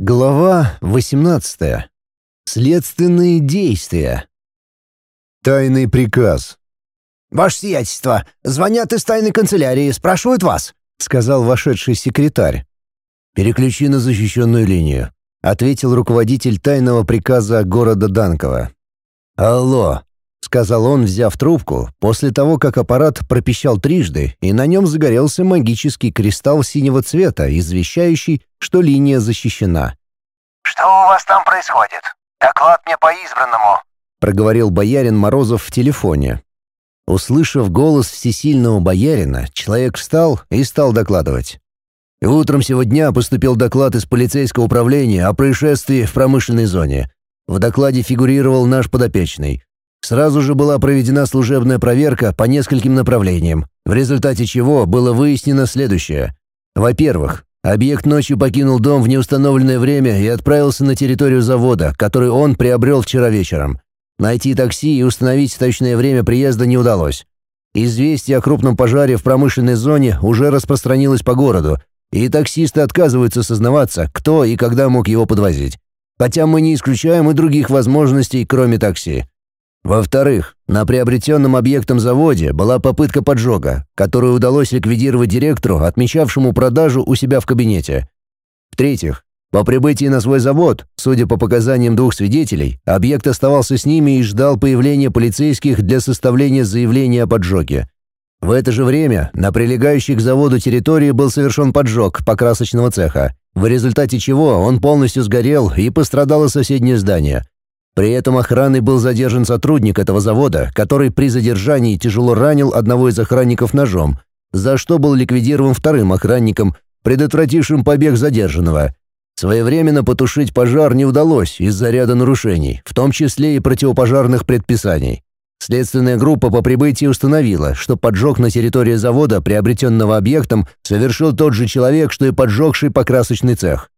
Глава 18. Следственные действия. Тайный приказ. «Ваше сиятельство, звонят из тайной канцелярии, спрашивают вас», — сказал вошедший секретарь. «Переключи на защищенную линию», — ответил руководитель тайного приказа города Данкова. «Алло», — сказал он, взяв трубку, после того, как аппарат пропищал трижды, и на нем загорелся магический кристалл синего цвета, извещающий, что линия защищена. «Что у вас там происходит? Доклад мне по избранному», — проговорил боярин Морозов в телефоне. Услышав голос всесильного боярина, человек встал и стал докладывать. Утром сегодня поступил доклад из полицейского управления о происшествии в промышленной зоне. В докладе фигурировал наш подопечный. Сразу же была проведена служебная проверка по нескольким направлениям, в результате чего было выяснено следующее. Во-первых, объект ночью покинул дом в неустановленное время и отправился на территорию завода, который он приобрел вчера вечером. Найти такси и установить точное время приезда не удалось. Известие о крупном пожаре в промышленной зоне уже распространилось по городу, и таксисты отказываются сознаваться, кто и когда мог его подвозить. Хотя мы не исключаем и других возможностей, кроме такси. Во-вторых, на приобретенном объектом заводе была попытка поджога, которую удалось ликвидировать директору, отмечавшему продажу у себя в кабинете. В-третьих, по прибытии на свой завод, судя по показаниям двух свидетелей, объект оставался с ними и ждал появления полицейских для составления заявления о поджоге. В это же время на прилегающей к заводу территории был совершен поджог покрасочного цеха, в результате чего он полностью сгорел и пострадало соседнее здание – при этом охраной был задержан сотрудник этого завода, который при задержании тяжело ранил одного из охранников ножом, за что был ликвидирован вторым охранником, предотвратившим побег задержанного. Своевременно потушить пожар не удалось из-за ряда нарушений, в том числе и противопожарных предписаний. Следственная группа по прибытии установила, что поджог на территории завода, приобретенного объектом, совершил тот же человек, что и поджогший покрасочный цех.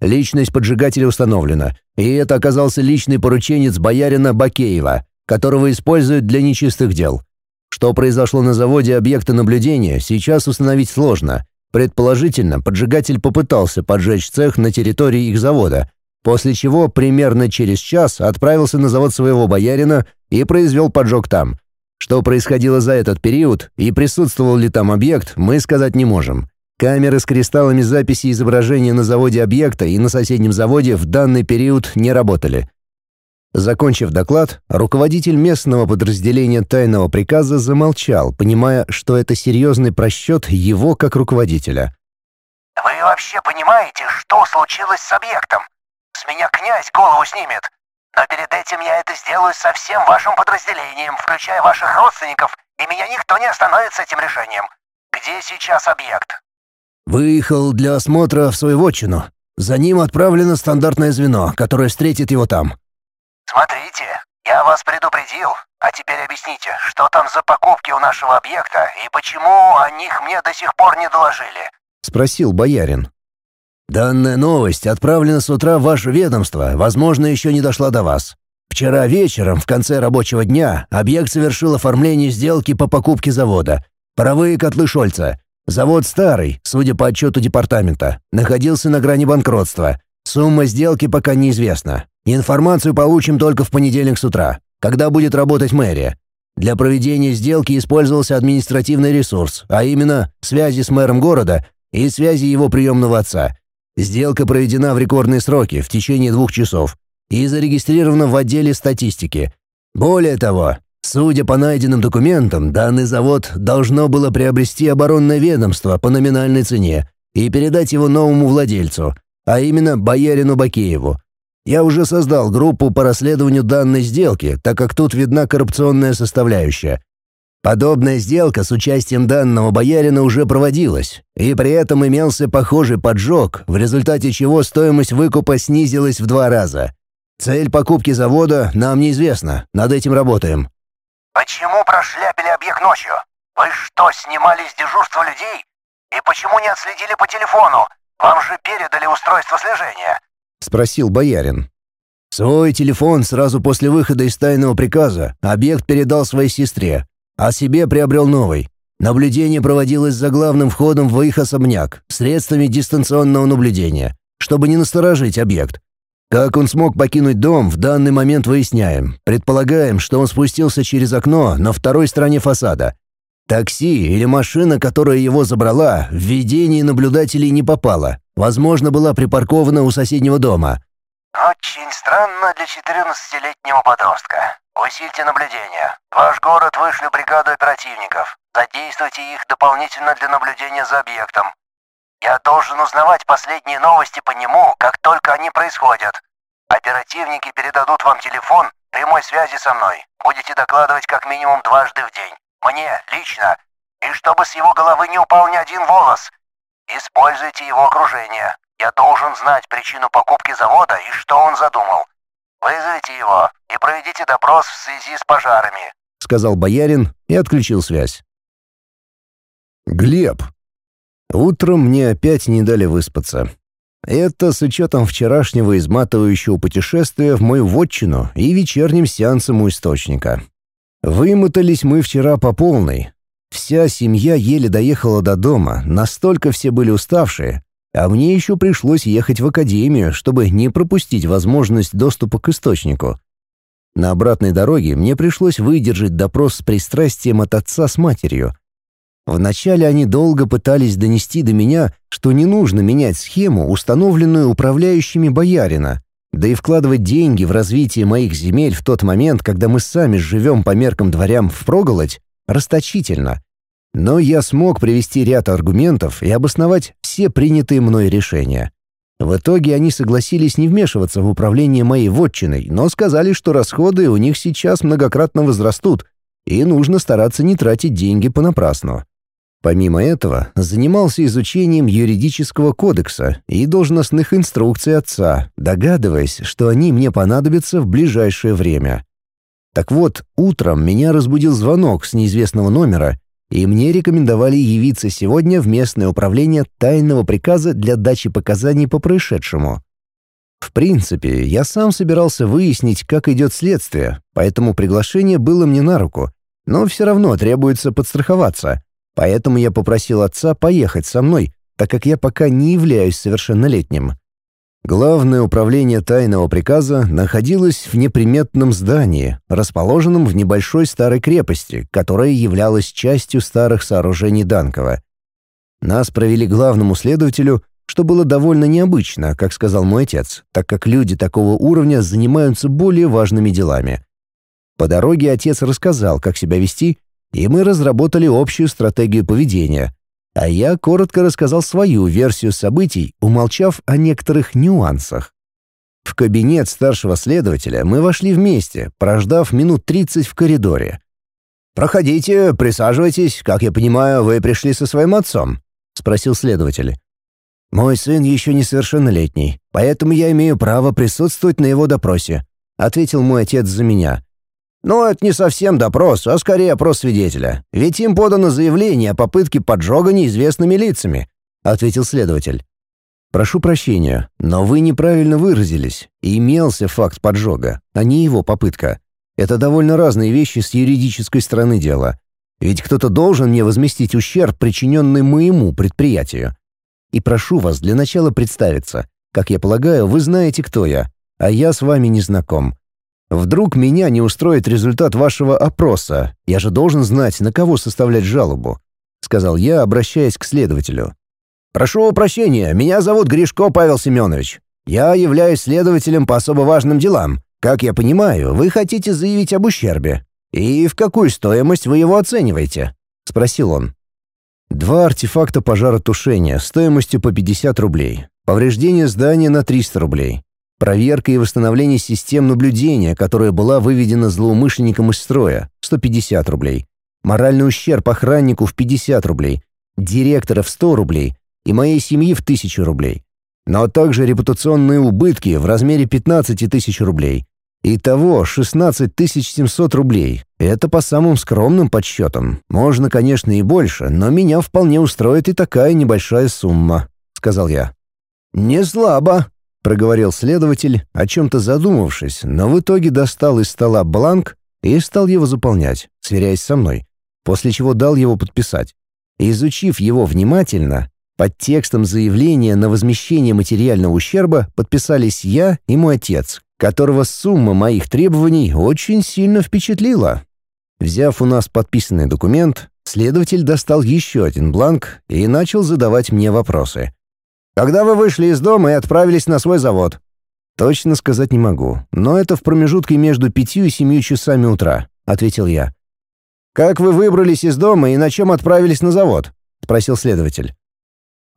Личность поджигателя установлена, и это оказался личный порученец боярина Бакеева, которого используют для нечистых дел. Что произошло на заводе объекта наблюдения, сейчас установить сложно. Предположительно, поджигатель попытался поджечь цех на территории их завода, после чего примерно через час отправился на завод своего боярина и произвел поджог там. Что происходило за этот период и присутствовал ли там объект, мы сказать не можем. Камеры с кристаллами записи изображения на заводе объекта и на соседнем заводе в данный период не работали. Закончив доклад, руководитель местного подразделения тайного приказа замолчал, понимая, что это серьезный просчет его как руководителя. «Вы вообще понимаете, что случилось с объектом? С меня князь голову снимет. Но перед этим я это сделаю со всем вашим подразделением, включая ваших родственников, и меня никто не остановит с этим решением. Где сейчас объект?» Выехал для осмотра в свою вотчину. За ним отправлено стандартное звено, которое встретит его там. Смотрите, я вас предупредил, а теперь объясните, что там за покупки у нашего объекта и почему о них мне до сих пор не доложили?» — спросил боярин. «Данная новость отправлена с утра в ваше ведомство, возможно, еще не дошла до вас. Вчера вечером, в конце рабочего дня, объект совершил оформление сделки по покупке завода. Паровые котлы Шольца. Завод старый, судя по отчету департамента, находился на грани банкротства. Сумма сделки пока неизвестна. Информацию получим только в понедельник с утра, когда будет работать мэрия. Для проведения сделки использовался административный ресурс, а именно связи с мэром города и связи его приемного отца. Сделка проведена в рекордные сроки, в течение двух часов, и зарегистрирована в отделе статистики. Более того, Судя по найденным документам, данный завод должно было приобрести оборонное ведомство по номинальной цене и передать его новому владельцу, а именно боярину Бакееву. Я уже создал группу по расследованию данной сделки, так как тут видна коррупционная составляющая. Подобная сделка с участием данного боярина уже проводилась, и при этом имелся похожий поджог, в результате чего стоимость выкупа снизилась в два раза. Цель покупки завода нам неизвестна, над этим работаем. «Почему прошляпили объект ночью? Вы что, снимали с дежурства людей? И почему не отследили по телефону? Вам же передали устройство слежения?» — спросил боярин. Свой телефон сразу после выхода из тайного приказа объект передал своей сестре, а себе приобрел новый. Наблюдение проводилось за главным входом в их особняк, средствами дистанционного наблюдения. чтобы не насторожить объект. Как он смог покинуть дом, в данный момент выясняем. Предполагаем, что он спустился через окно на второй стороне фасада. Такси или машина, которая его забрала, в видении наблюдателей не попала. Возможно, была припаркована у соседнего дома. Очень странно для 14-летнего подростка. Усильте наблюдение. Ваш город вышли бригаду оперативников. Задействуйте их дополнительно для наблюдения за объектом. Я должен узнавать последние новости по нему, как только они происходят. Оперативники передадут вам телефон прямой связи со мной. Будете докладывать как минимум дважды в день. Мне, лично. И чтобы с его головы не упал ни один волос. Используйте его окружение. Я должен знать причину покупки завода и что он задумал. Вызовите его и проведите допрос в связи с пожарами», — сказал боярин и отключил связь. Глеб. Утром мне опять не дали выспаться. Это с учетом вчерашнего изматывающего путешествия в мою вотчину и вечерним сеансом у источника. Вымотались мы вчера по полной. Вся семья еле доехала до дома, настолько все были уставшие, а мне еще пришлось ехать в академию, чтобы не пропустить возможность доступа к источнику. На обратной дороге мне пришлось выдержать допрос с пристрастием от отца с матерью — Вначале они долго пытались донести до меня, что не нужно менять схему, установленную управляющими боярина, да и вкладывать деньги в развитие моих земель в тот момент, когда мы сами живем по меркам дворям впроголодь, расточительно. Но я смог привести ряд аргументов и обосновать все принятые мной решения. В итоге они согласились не вмешиваться в управление моей вотчиной, но сказали, что расходы у них сейчас многократно возрастут, и нужно стараться не тратить деньги понапрасну. Помимо этого, занимался изучением юридического кодекса и должностных инструкций отца, догадываясь, что они мне понадобятся в ближайшее время. Так вот, утром меня разбудил звонок с неизвестного номера, и мне рекомендовали явиться сегодня в местное управление тайного приказа для дачи показаний по происшедшему. В принципе, я сам собирался выяснить, как идет следствие, поэтому приглашение было мне на руку, но все равно требуется подстраховаться — Поэтому я попросил отца поехать со мной, так как я пока не являюсь совершеннолетним. Главное управление тайного приказа находилось в неприметном здании, расположенном в небольшой старой крепости, которая являлась частью старых сооружений Данкова. Нас провели главному следователю, что было довольно необычно, как сказал мой отец, так как люди такого уровня занимаются более важными делами. По дороге отец рассказал, как себя вести, и мы разработали общую стратегию поведения, а я коротко рассказал свою версию событий, умолчав о некоторых нюансах. В кабинет старшего следователя мы вошли вместе, прождав минут 30 в коридоре. «Проходите, присаживайтесь. Как я понимаю, вы пришли со своим отцом?» — спросил следователь. «Мой сын еще несовершеннолетний, поэтому я имею право присутствовать на его допросе», — ответил мой отец за меня. Но это не совсем допрос, а скорее опрос свидетеля. Ведь им подано заявление о попытке поджога неизвестными лицами», — ответил следователь. «Прошу прощения, но вы неправильно выразились. Имелся факт поджога, а не его попытка. Это довольно разные вещи с юридической стороны дела. Ведь кто-то должен мне возместить ущерб, причиненный моему предприятию. И прошу вас для начала представиться. Как я полагаю, вы знаете, кто я, а я с вами не знаком. Вдруг меня не устроит результат вашего опроса. Я же должен знать, на кого составлять жалобу», — сказал я, обращаясь к следователю. «Прошу прощения, меня зовут Гришко Павел Семенович. Я являюсь следователем по особо важным делам. Как я понимаю, вы хотите заявить об ущербе. И в какую стоимость вы его оцениваете?» — спросил он. «Два артефакта пожаротушения стоимостью по 50 рублей. Повреждение здания на 300 рублей. Проверка и восстановление систем наблюдения, которая была выведена злоумышленником из строя, 150 рублей. Моральный ущерб охраннику в 50 рублей. Директора в 100 рублей. И моей семьи в 1000 рублей. Но также репутационные убытки в размере 15 тысяч рублей. Итого 16 700 рублей. Это по самым скромным подсчетам. Можно, конечно, и больше, но меня вполне устроит и такая небольшая сумма», — сказал я. «Не слабо», — проговорил следователь, о чем-то задумавшись, но в итоге достал из стола бланк и стал его заполнять, сверяясь со мной, после чего дал его подписать. Изучив его внимательно, Под текстом заявления на возмещение материального ущерба подписались я и мой отец, которого сумма моих требований очень сильно впечатлила. Взяв у нас подписанный документ, следователь достал еще один бланк и начал задавать мне вопросы. «Когда вы вышли из дома и отправились на свой завод?» «Точно сказать не могу, но это в промежутке между пятью и семью часами утра», — ответил я. «Как вы выбрались из дома и на чем отправились на завод?» — спросил следователь.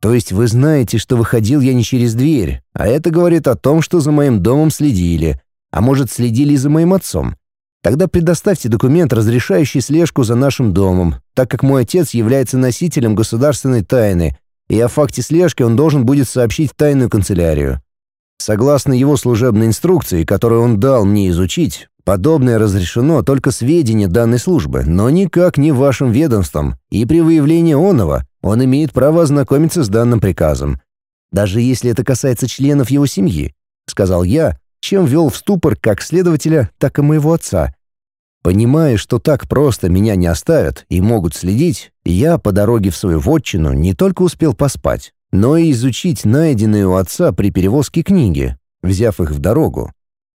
То есть вы знаете, что выходил я не через дверь, а это говорит о том, что за моим домом следили, а может, следили и за моим отцом. Тогда предоставьте документ, разрешающий слежку за нашим домом, так как мой отец является носителем государственной тайны, и о факте слежки он должен будет сообщить в тайную канцелярию. Согласно его служебной инструкции, которую он дал мне изучить, подобное разрешено только сведения данной службы, но никак не вашим ведомством, и при выявлении оного он имеет право ознакомиться с данным приказом. Даже если это касается членов его семьи, сказал я, чем ввел в ступор как следователя, так и моего отца. Понимая, что так просто меня не оставят и могут следить, я по дороге в свою вотчину не только успел поспать, но и изучить найденные у отца при перевозке книги, взяв их в дорогу.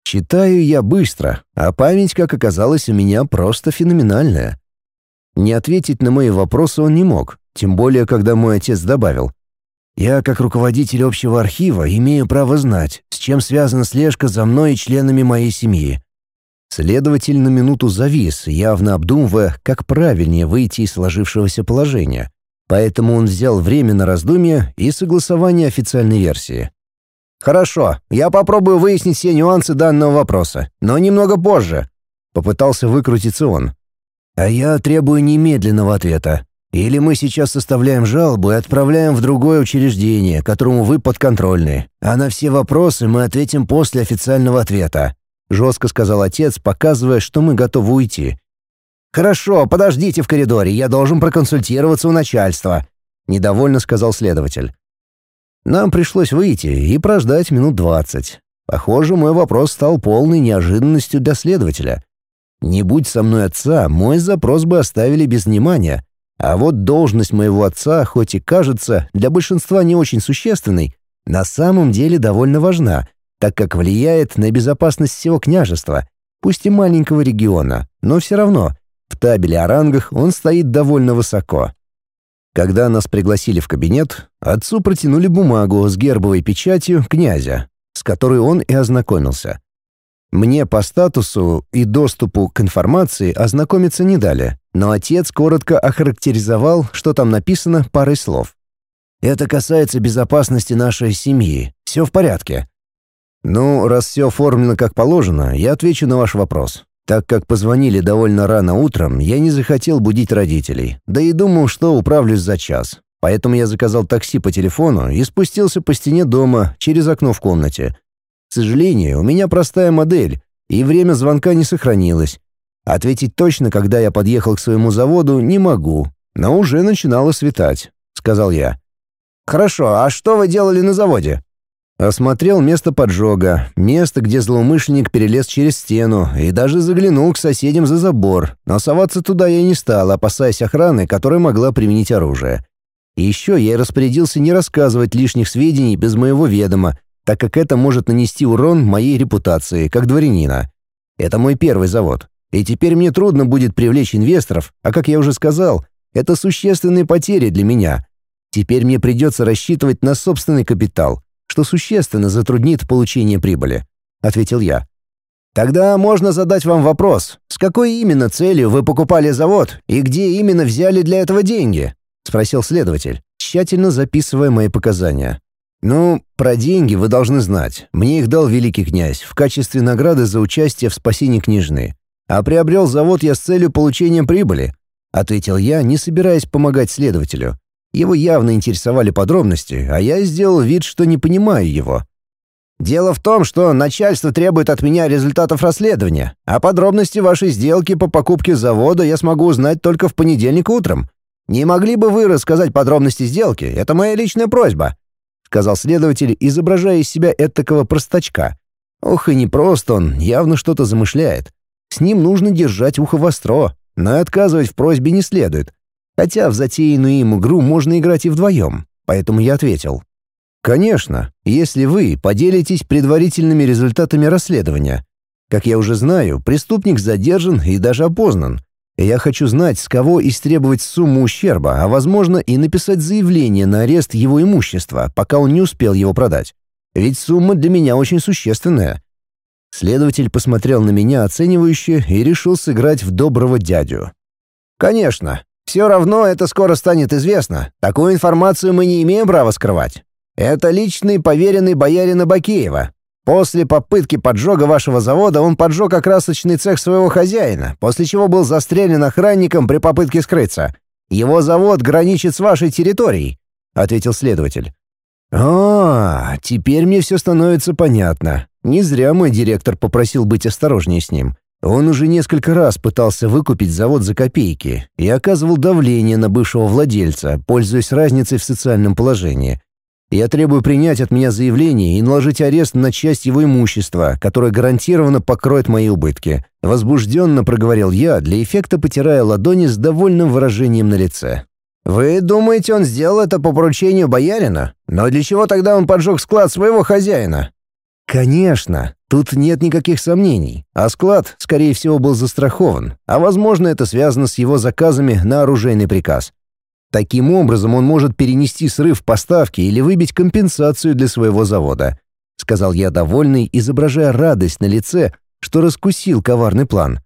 Читаю я быстро, а память, как оказалось, у меня просто феноменальная. Не ответить на мои вопросы он не мог, тем более, когда мой отец добавил. «Я, как руководитель общего архива, имею право знать, с чем связана слежка за мной и членами моей семьи». Следователь на минуту завис, явно обдумывая, как правильнее выйти из сложившегося положения. Поэтому он взял время на раздумье и согласование официальной версии. «Хорошо, я попробую выяснить все нюансы данного вопроса, но немного позже», — попытался выкрутиться он. «А я требую немедленного ответа. Или мы сейчас составляем жалобу и отправляем в другое учреждение, которому вы подконтрольны, а на все вопросы мы ответим после официального ответа», — жестко сказал отец, показывая, что мы готовы уйти. «Хорошо, подождите в коридоре, я должен проконсультироваться у начальства», — недовольно сказал следователь. Нам пришлось выйти и прождать минут двадцать. Похоже, мой вопрос стал полной неожиданностью для следователя. Не будь со мной отца, мой запрос бы оставили без внимания — а вот должность моего отца, хоть и кажется для большинства не очень существенной, на самом деле довольно важна, так как влияет на безопасность всего княжества, пусть и маленького региона, но все равно в табеле о рангах он стоит довольно высоко. Когда нас пригласили в кабинет, отцу протянули бумагу с гербовой печатью князя, с которой он и ознакомился. Мне по статусу и доступу к информации ознакомиться не дали, но отец коротко охарактеризовал, что там написано парой слов. «Это касается безопасности нашей семьи. Все в порядке». «Ну, раз все оформлено как положено, я отвечу на ваш вопрос. Так как позвонили довольно рано утром, я не захотел будить родителей, да и думал, что управлюсь за час. Поэтому я заказал такси по телефону и спустился по стене дома через окно в комнате. К сожалению, у меня простая модель, и время звонка не сохранилось. Ответить точно, когда я подъехал к своему заводу, не могу, но уже начинало светать», — сказал я. «Хорошо, а что вы делали на заводе?» Осмотрел место поджога, место, где злоумышленник перелез через стену и даже заглянул к соседям за забор, но соваться туда я не стал, опасаясь охраны, которая могла применить оружие. Еще я распорядился не рассказывать лишних сведений без моего ведома, так как это может нанести урон моей репутации, как дворянина. Это мой первый завод. И теперь мне трудно будет привлечь инвесторов, а как я уже сказал, это существенные потери для меня. Теперь мне придется рассчитывать на собственный капитал, что существенно затруднит получение прибыли», — ответил я. «Тогда можно задать вам вопрос, с какой именно целью вы покупали завод и где именно взяли для этого деньги?» — спросил следователь, тщательно записывая мои показания. «Ну, про деньги вы должны знать. Мне их дал великий князь в качестве награды за участие в спасении княжны. А приобрел завод я с целью получения прибыли», — ответил я, не собираясь помогать следователю. Его явно интересовали подробности, а я сделал вид, что не понимаю его. «Дело в том, что начальство требует от меня результатов расследования, а подробности вашей сделки по покупке завода я смогу узнать только в понедельник утром. Не могли бы вы рассказать подробности сделки? Это моя личная просьба», — сказал следователь, изображая из себя этакого простачка. Ох, и непросто он, явно что-то замышляет. С ним нужно держать ухо востро, но отказывать в просьбе не следует. Хотя в затеянную им игру можно играть и вдвоем. поэтому я ответил. «Конечно, если вы поделитесь предварительными результатами расследования. Как я уже знаю, преступник задержан и даже опознан. Я хочу знать, с кого истребовать сумму ущерба, а, возможно, и написать заявление на арест его имущества, пока он не успел его продать. Ведь сумма для меня очень существенная». Следователь посмотрел на меня оценивающе и решил сыграть в доброго дядю. «Конечно. Все равно это скоро станет известно. Такую информацию мы не имеем права скрывать. Это личный поверенный боярина Бакеева. После попытки поджога вашего завода он поджег окрасочный цех своего хозяина, после чего был застрелен охранником при попытке скрыться. Его завод граничит с вашей территорией», — ответил следователь. «А, теперь мне все становится понятно. Не зря мой директор попросил быть осторожнее с ним. Он уже несколько раз пытался выкупить завод за копейки и оказывал давление на бывшего владельца, пользуясь разницей в социальном положении. Я требую принять от меня заявление и наложить арест на часть его имущества, которое гарантированно покроет мои убытки. Возбужденно проговорил я, для эффекта потирая ладони с довольным выражением на лице. «Вы думаете, он сделал это по поручению боярина? Но для чего тогда он поджег склад своего хозяина?» «Конечно. Тут нет никаких сомнений. А склад, скорее всего, был застрахован. А возможно, это связано с его заказами на оружейный приказ. Таким образом, он может перенести срыв поставки или выбить компенсацию для своего завода», — сказал я довольный, изображая радость на лице, что раскусил коварный план.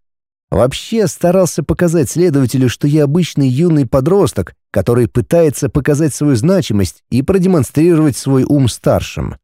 Вообще старался показать следователю, что я обычный юный подросток, который пытается показать свою значимость и продемонстрировать свой ум старшим.